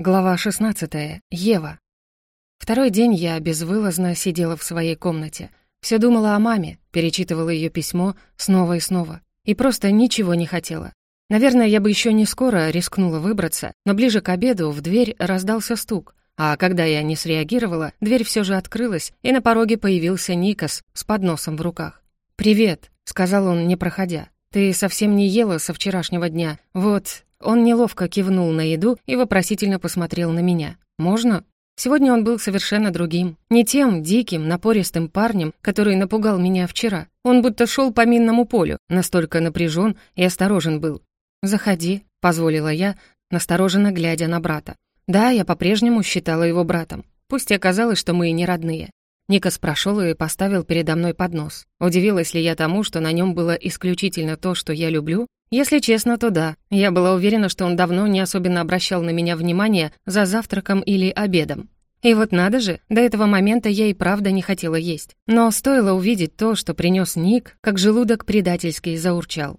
Глава 16. Ева. Второй день я безвылазно сидела в своей комнате. Все думала о маме, перечитывала ее письмо снова и снова. И просто ничего не хотела. Наверное, я бы еще не скоро рискнула выбраться, но ближе к обеду в дверь раздался стук. А когда я не среагировала, дверь все же открылась, и на пороге появился Никас с подносом в руках. «Привет», — сказал он, не проходя. «Ты совсем не ела со вчерашнего дня. Вот, он неловко кивнул на еду и вопросительно посмотрел на меня. «Можно?» Сегодня он был совершенно другим. Не тем диким, напористым парнем, который напугал меня вчера. Он будто шел по минному полю, настолько напряжен и осторожен был. «Заходи», — позволила я, настороженно глядя на брата. Да, я по-прежнему считала его братом. Пусть и оказалось, что мы и не родные. Никас прошел и поставил передо мной поднос. Удивилась ли я тому, что на нем было исключительно то, что я люблю, если честно, то да. Я была уверена, что он давно не особенно обращал на меня внимание за завтраком или обедом. И вот надо же, до этого момента я и правда не хотела есть. Но стоило увидеть то, что принес Ник, как желудок предательски заурчал.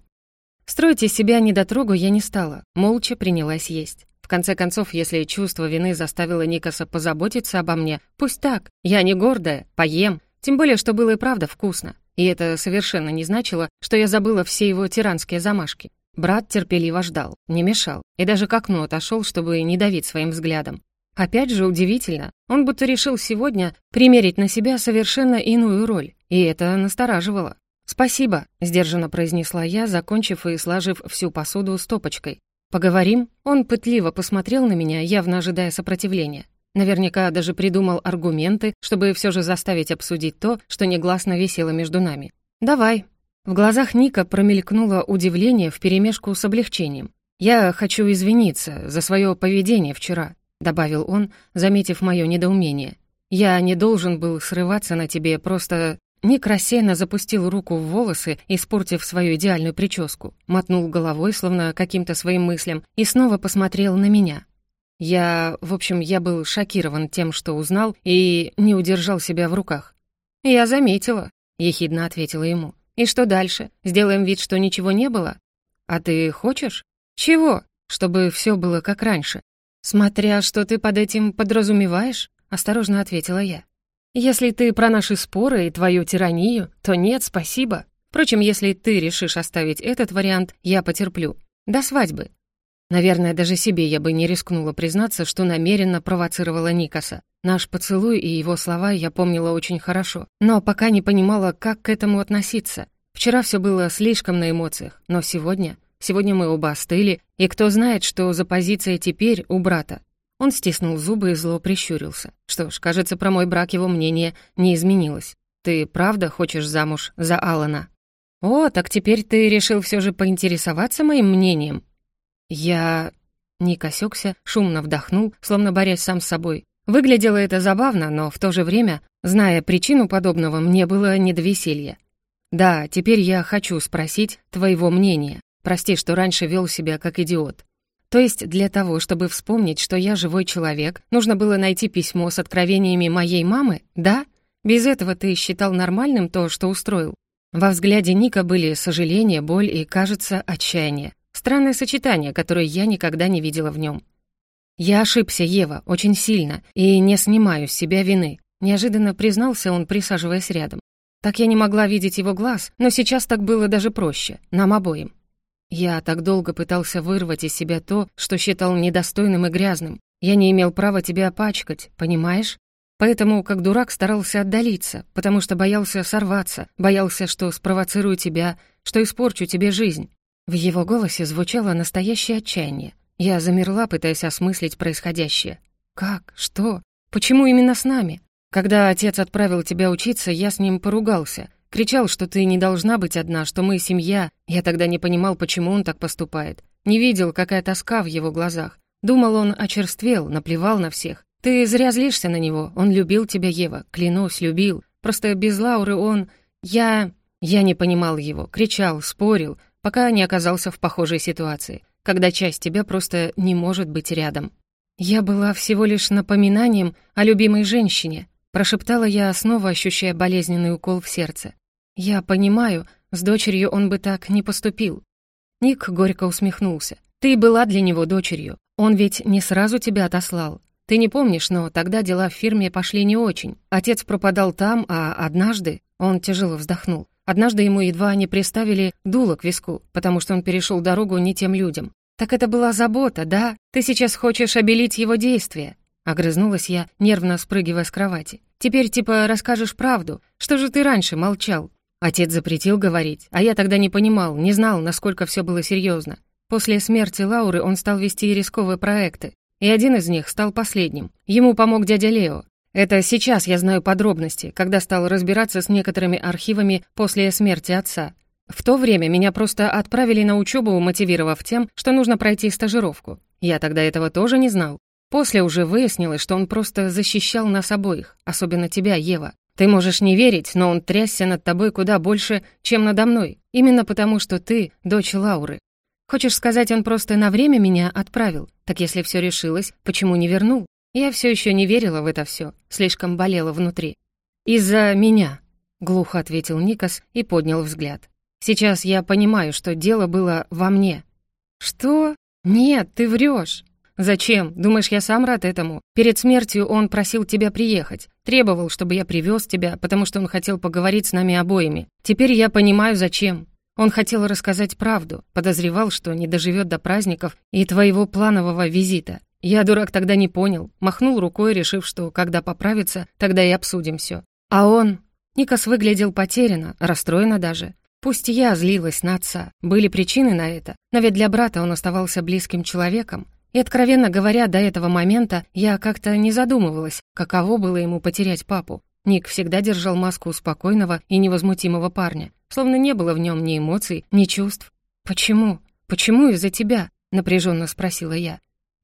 Строить из себя недотрогу я не стала, молча принялась есть. В конце концов, если чувство вины заставило Никаса позаботиться обо мне, пусть так, я не гордая, поем, тем более, что было и правда вкусно. И это совершенно не значило, что я забыла все его тиранские замашки. Брат терпеливо ждал, не мешал, и даже к окну отошел, чтобы не давить своим взглядом. Опять же, удивительно, он будто решил сегодня примерить на себя совершенно иную роль, и это настораживало. «Спасибо», — сдержанно произнесла я, закончив и сложив всю посуду стопочкой. «Поговорим?» Он пытливо посмотрел на меня, явно ожидая сопротивления. Наверняка даже придумал аргументы, чтобы все же заставить обсудить то, что негласно висело между нами. «Давай». В глазах Ника промелькнуло удивление вперемешку с облегчением. «Я хочу извиниться за свое поведение вчера», — добавил он, заметив мое недоумение. «Я не должен был срываться на тебе, просто...» Ник рассеянно запустил руку в волосы, испортив свою идеальную прическу, мотнул головой, словно каким-то своим мыслям, и снова посмотрел на меня. Я, в общем, я был шокирован тем, что узнал, и не удержал себя в руках. «Я заметила», — ехидно ответила ему. «И что дальше? Сделаем вид, что ничего не было? А ты хочешь? Чего? Чтобы все было как раньше. Смотря, что ты под этим подразумеваешь?» — осторожно ответила я. «Если ты про наши споры и твою тиранию, то нет, спасибо. Впрочем, если ты решишь оставить этот вариант, я потерплю. До свадьбы. Наверное, даже себе я бы не рискнула признаться, что намеренно провоцировала Никаса. Наш поцелуй и его слова я помнила очень хорошо, но пока не понимала, как к этому относиться. Вчера все было слишком на эмоциях, но сегодня... Сегодня мы оба остыли, и кто знает, что за позиция теперь у брата. Он стиснул зубы и зло прищурился. Что ж, кажется, про мой брак его мнение не изменилось. «Ты правда хочешь замуж за Алана?» «О, так теперь ты решил все же поинтересоваться моим мнением?» «Я...» Ник осёкся, шумно вдохнул, словно борясь сам с собой. Выглядело это забавно, но в то же время, зная причину подобного, мне было не до веселья. «Да, теперь я хочу спросить твоего мнения. Прости, что раньше вел себя как идиот. То есть для того, чтобы вспомнить, что я живой человек, нужно было найти письмо с откровениями моей мамы, да? Без этого ты считал нормальным то, что устроил?» Во взгляде Ника были сожаление, боль и, кажется, отчаяние. Странное сочетание, которое я никогда не видела в нем. «Я ошибся, Ева, очень сильно, и не снимаю с себя вины», неожиданно признался он, присаживаясь рядом. Так я не могла видеть его глаз, но сейчас так было даже проще, нам обоим. Я так долго пытался вырвать из себя то, что считал недостойным и грязным. Я не имел права тебя опачкать, понимаешь? Поэтому, как дурак, старался отдалиться, потому что боялся сорваться, боялся, что спровоцирую тебя, что испорчу тебе жизнь. В его голосе звучало настоящее отчаяние. Я замерла, пытаясь осмыслить происходящее. «Как? Что? Почему именно с нами? Когда отец отправил тебя учиться, я с ним поругался. Кричал, что ты не должна быть одна, что мы семья. Я тогда не понимал, почему он так поступает. Не видел, какая тоска в его глазах. Думал, он очерствел, наплевал на всех. Ты зря злишься на него. Он любил тебя, Ева. Клянусь, любил. Просто без Лауры он... Я... Я не понимал его. Кричал, спорил пока не оказался в похожей ситуации, когда часть тебя просто не может быть рядом. «Я была всего лишь напоминанием о любимой женщине», прошептала я, снова ощущая болезненный укол в сердце. «Я понимаю, с дочерью он бы так не поступил». Ник горько усмехнулся. «Ты была для него дочерью. Он ведь не сразу тебя отослал. Ты не помнишь, но тогда дела в фирме пошли не очень. Отец пропадал там, а однажды...» Он тяжело вздохнул. Однажды ему едва не приставили дуло к виску, потому что он перешел дорогу не тем людям. «Так это была забота, да? Ты сейчас хочешь обелить его действия?» Огрызнулась я, нервно спрыгивая с кровати. «Теперь типа расскажешь правду. Что же ты раньше молчал?» Отец запретил говорить, а я тогда не понимал, не знал, насколько все было серьезно. После смерти Лауры он стал вести рисковые проекты, и один из них стал последним. Ему помог дядя Лео. Это сейчас я знаю подробности, когда стал разбираться с некоторыми архивами после смерти отца. В то время меня просто отправили на учебу, мотивировав тем, что нужно пройти стажировку. Я тогда этого тоже не знал. После уже выяснилось, что он просто защищал нас обоих, особенно тебя, Ева. Ты можешь не верить, но он трясся над тобой куда больше, чем надо мной, именно потому, что ты дочь Лауры. Хочешь сказать, он просто на время меня отправил? Так если все решилось, почему не вернул? Я все еще не верила в это все, слишком болела внутри. «Из-за меня», — глухо ответил Никас и поднял взгляд. «Сейчас я понимаю, что дело было во мне». «Что? Нет, ты врешь. «Зачем? Думаешь, я сам рад этому? Перед смертью он просил тебя приехать. Требовал, чтобы я привез тебя, потому что он хотел поговорить с нами обоими. Теперь я понимаю, зачем. Он хотел рассказать правду, подозревал, что не доживет до праздников и твоего планового визита. Я, дурак, тогда не понял, махнул рукой, решив, что когда поправится, тогда и обсудим все. А он... Никас выглядел потерянно, расстроенно даже. Пусть я злилась на отца, были причины на это, но ведь для брата он оставался близким человеком, и, откровенно говоря, до этого момента я как-то не задумывалась, каково было ему потерять папу. Ник всегда держал маску спокойного и невозмутимого парня, словно не было в нем ни эмоций, ни чувств. «Почему? Почему из-за тебя?» — напряженно спросила я.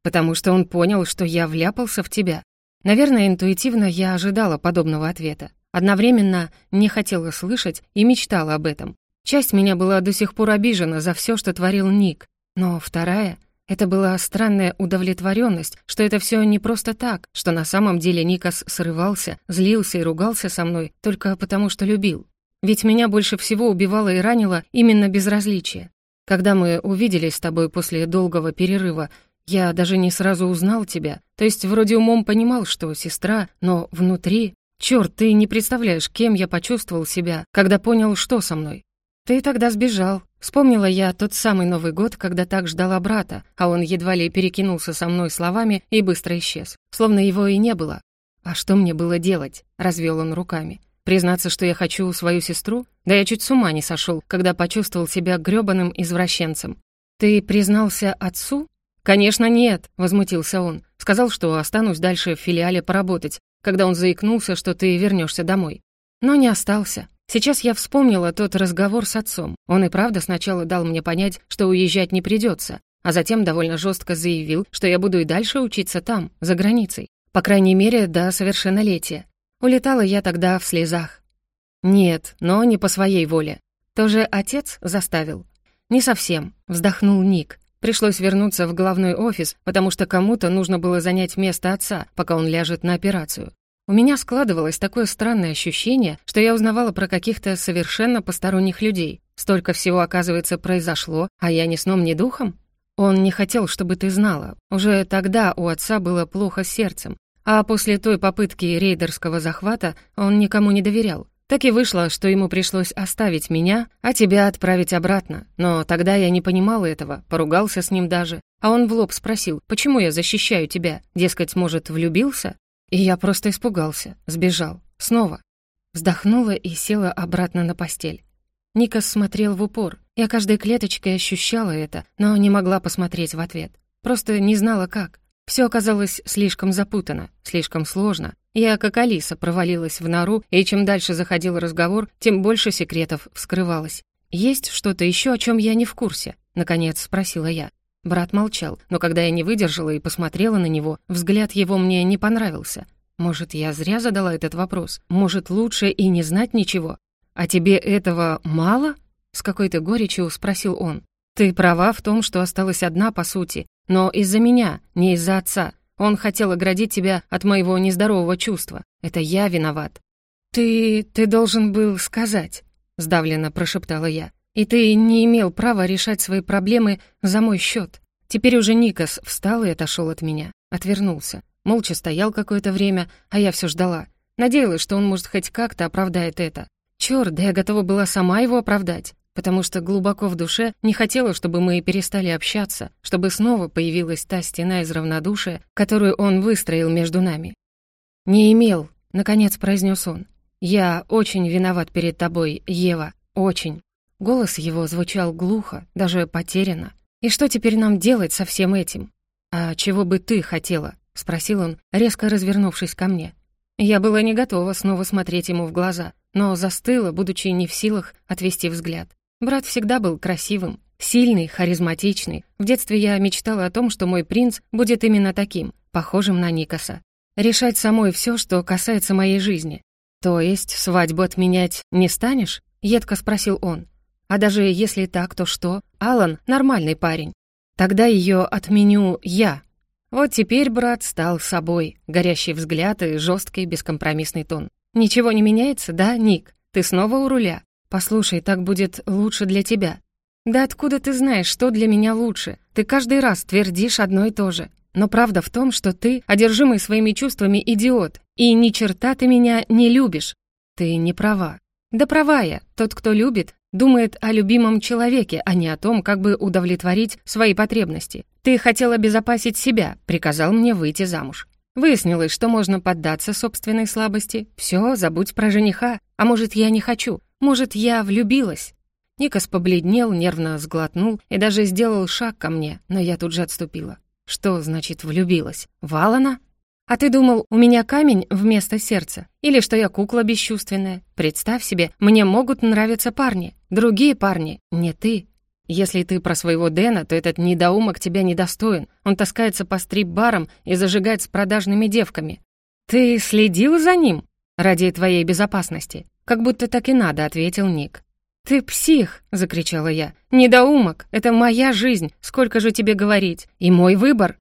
«Потому что он понял, что я вляпался в тебя». Наверное, интуитивно я ожидала подобного ответа. Одновременно не хотела слышать и мечтала об этом. Часть меня была до сих пор обижена за все, что творил Ник, но вторая это была странная удовлетворенность, что это все не просто так, что на самом деле Никас срывался, злился и ругался со мной только потому, что любил. Ведь меня больше всего убивало и ранило именно безразличие. Когда мы увиделись с тобой после долгого перерыва, я даже не сразу узнал тебя. То есть вроде умом понимал, что сестра, но внутри... Чёрт, ты не представляешь, кем я почувствовал себя, когда понял, что со мной. Ты тогда сбежал, Вспомнила я тот самый Новый год, когда так ждала брата, а он едва ли перекинулся со мной словами и быстро исчез, словно его и не было. «А что мне было делать?» — развел он руками. «Признаться, что я хочу свою сестру? Да я чуть с ума не сошел, когда почувствовал себя грёбаным извращенцем. Ты признался отцу?» «Конечно нет», — возмутился он. Сказал, что останусь дальше в филиале поработать, когда он заикнулся, что ты вернешься домой. Но не остался. Сейчас я вспомнила тот разговор с отцом. Он и правда сначала дал мне понять, что уезжать не придется, а затем довольно жестко заявил, что я буду и дальше учиться там, за границей. По крайней мере, до совершеннолетия. Улетала я тогда в слезах. Нет, но не по своей воле. Тоже отец заставил? Не совсем, вздохнул Ник. Пришлось вернуться в главной офис, потому что кому-то нужно было занять место отца, пока он ляжет на операцию. У меня складывалось такое странное ощущение, что я узнавала про каких-то совершенно посторонних людей. Столько всего, оказывается, произошло, а я ни сном, ни духом. Он не хотел, чтобы ты знала. Уже тогда у отца было плохо с сердцем. А после той попытки рейдерского захвата он никому не доверял. Так и вышло, что ему пришлось оставить меня, а тебя отправить обратно. Но тогда я не понимала этого, поругался с ним даже. А он в лоб спросил, почему я защищаю тебя? Дескать, может, влюбился? И я просто испугался, сбежал. Снова. Вздохнула и села обратно на постель. Никас смотрел в упор. Я каждой клеточкой ощущала это, но не могла посмотреть в ответ. Просто не знала, как. Все оказалось слишком запутано, слишком сложно. Я, как Алиса, провалилась в нору, и чем дальше заходил разговор, тем больше секретов вскрывалось. «Есть что-то еще, о чем я не в курсе?» — наконец спросила я. Брат молчал, но когда я не выдержала и посмотрела на него, взгляд его мне не понравился. Может, я зря задала этот вопрос? Может, лучше и не знать ничего? А тебе этого мало? С какой-то горечью спросил он. Ты права в том, что осталась одна, по сути, но из-за меня, не из-за отца. Он хотел оградить тебя от моего нездорового чувства. Это я виноват. Ты... ты должен был сказать, сдавленно прошептала я. И ты не имел права решать свои проблемы за мой счет. Теперь уже Никас встал и отошел от меня. Отвернулся. Молча стоял какое-то время, а я все ждала. Надеялась, что он, может, хоть как-то оправдает это. Чёрт, да я готова была сама его оправдать, потому что глубоко в душе не хотела, чтобы мы перестали общаться, чтобы снова появилась та стена из равнодушия, которую он выстроил между нами. «Не имел», — наконец произнес он. «Я очень виноват перед тобой, Ева, очень». Голос его звучал глухо, даже потерянно. «И что теперь нам делать со всем этим?» «А чего бы ты хотела?» — спросил он, резко развернувшись ко мне. Я была не готова снова смотреть ему в глаза, но застыла, будучи не в силах отвести взгляд. Брат всегда был красивым, сильный, харизматичный. В детстве я мечтала о том, что мой принц будет именно таким, похожим на Никаса. Решать самой все, что касается моей жизни. «То есть свадьбу отменять не станешь?» — едко спросил он. «А даже если так, то что? Алан нормальный парень. Тогда ее отменю я». Вот теперь брат стал собой, горящий взгляд и жесткий бескомпромиссный тон. «Ничего не меняется, да, Ник? Ты снова у руля? Послушай, так будет лучше для тебя». «Да откуда ты знаешь, что для меня лучше? Ты каждый раз твердишь одно и то же. Но правда в том, что ты, одержимый своими чувствами идиот, и ни черта ты меня не любишь. Ты не права. Да права я. Тот, кто любит, думает о любимом человеке, а не о том, как бы удовлетворить свои потребности. Ты хотел обезопасить себя, приказал мне выйти замуж. Выяснилось, что можно поддаться собственной слабости. Все, забудь про жениха. А может, я не хочу? Может, я влюбилась? Никас побледнел, нервно сглотнул и даже сделал шаг ко мне, но я тут же отступила. Что значит влюбилась? Валана? А ты думал, у меня камень вместо сердца? Или что я кукла бесчувственная? Представь себе, мне могут нравиться парни. Другие парни, не ты. Если ты про своего Дэна, то этот недоумок тебя недостоин. Он таскается по стрип-барам и зажигает с продажными девками. Ты следил за ним? Ради твоей безопасности. Как будто так и надо, ответил Ник. «Ты псих!» — закричала я. «Недоумок! Это моя жизнь! Сколько же тебе говорить? И мой выбор!»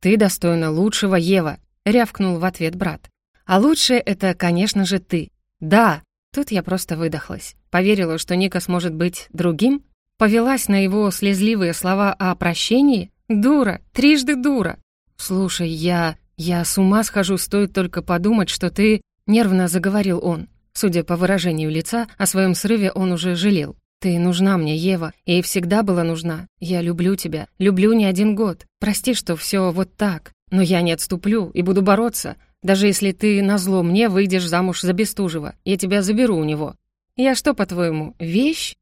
«Ты достойна лучшего, Ева!» — рявкнул в ответ брат. «А лучшее — это, конечно же, ты!» «Да!» Тут я просто выдохлась. Поверила, что Ника сможет быть другим? Повелась на его слезливые слова о прощении? Дура! Трижды дура! «Слушай, я... я с ума схожу, стоит только подумать, что ты...» Нервно заговорил он. Судя по выражению лица, о своем срыве он уже жалел. «Ты нужна мне, Ева, и всегда была нужна. Я люблю тебя, люблю не один год. Прости, что все вот так, но я не отступлю и буду бороться. Даже если ты назло мне выйдешь замуж за Бестужева, я тебя заберу у него. Я что, по-твоему, вещь?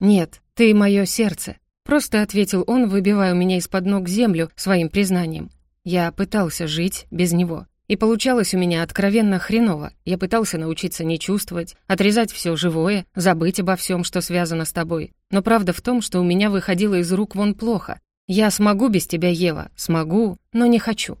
Нет, ты мое сердце. Просто ответил он, выбивая у меня из-под ног землю своим признанием. Я пытался жить без него. И получалось у меня откровенно хреново. Я пытался научиться не чувствовать, отрезать все живое, забыть обо всем, что связано с тобой. Но правда в том, что у меня выходило из рук вон плохо. Я смогу без тебя, Ева, смогу, но не хочу.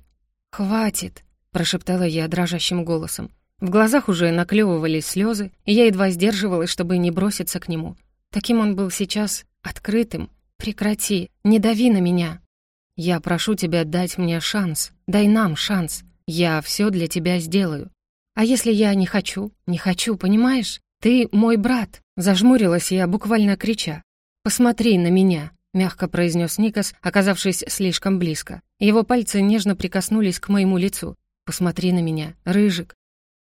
«Хватит», — прошептала я дрожащим голосом. В глазах уже наклевывались слезы, и я едва сдерживалась, чтобы не броситься к нему. Таким он был сейчас открытым. «Прекрати, не дави на меня». «Я прошу тебя дать мне шанс, дай нам шанс», я все для тебя сделаю. А если я не хочу? Не хочу, понимаешь? Ты мой брат. Зажмурилась я, буквально крича. Посмотри на меня, мягко произнес Никас, оказавшись слишком близко. Его пальцы нежно прикоснулись к моему лицу. Посмотри на меня, рыжик.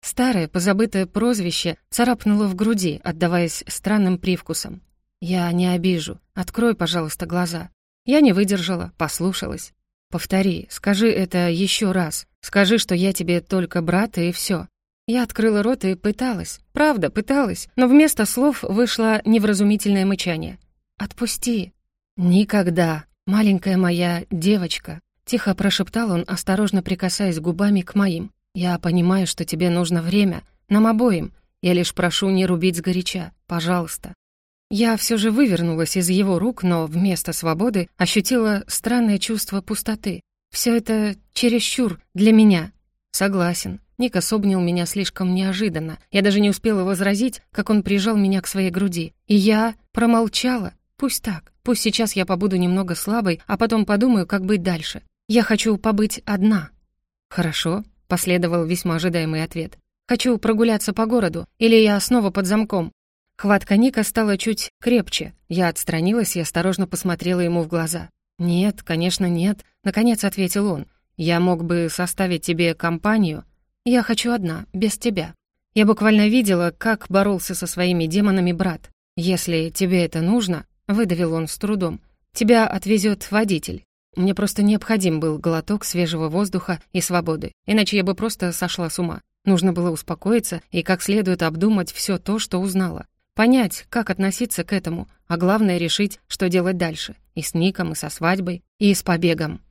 Старое, позабытое прозвище царапнуло в груди, отдаваясь странным привкусом. «Я не обижу. Открой, пожалуйста, глаза». Я не выдержала, послушалась. «Повтори, скажи это еще раз. Скажи, что я тебе только брат, и все. Я открыла рот и пыталась. Правда, пыталась. Но вместо слов вышло невразумительное мычание. «Отпусти». «Никогда, маленькая моя девочка», — тихо прошептал он, осторожно прикасаясь губами к моим. «Я понимаю, что тебе нужно время. Нам обоим. Я лишь прошу не рубить сгоряча. Пожалуйста». Я все же вывернулась из его рук, но вместо свободы ощутила странное чувство пустоты. Все это чересчур для меня. Согласен. Никас обнял меня слишком неожиданно. Я даже не успела возразить, как он прижал меня к своей груди. И я промолчала. Пусть так. Пусть сейчас я побуду немного слабой, а потом подумаю, как быть дальше. Я хочу побыть одна. Хорошо, последовал весьма ожидаемый ответ. Хочу прогуляться по городу, или я снова под замком. Хватка Ника стала чуть крепче. Я отстранилась и осторожно посмотрела ему в глаза. «Нет, конечно, нет», — наконец ответил он. «Я мог бы составить тебе компанию. Я хочу одна, без тебя. Я буквально видела, как боролся со своими демонами брат. Если тебе это нужно, — выдавил он с трудом, — тебя отвезет водитель. Мне просто необходим был глоток свежего воздуха и свободы, иначе я бы просто сошла с ума. Нужно было успокоиться и как следует обдумать все то, что узнала. Понять, как относиться к этому, а главное решить, что делать дальше. И с Ником, и со свадьбой, и с побегом.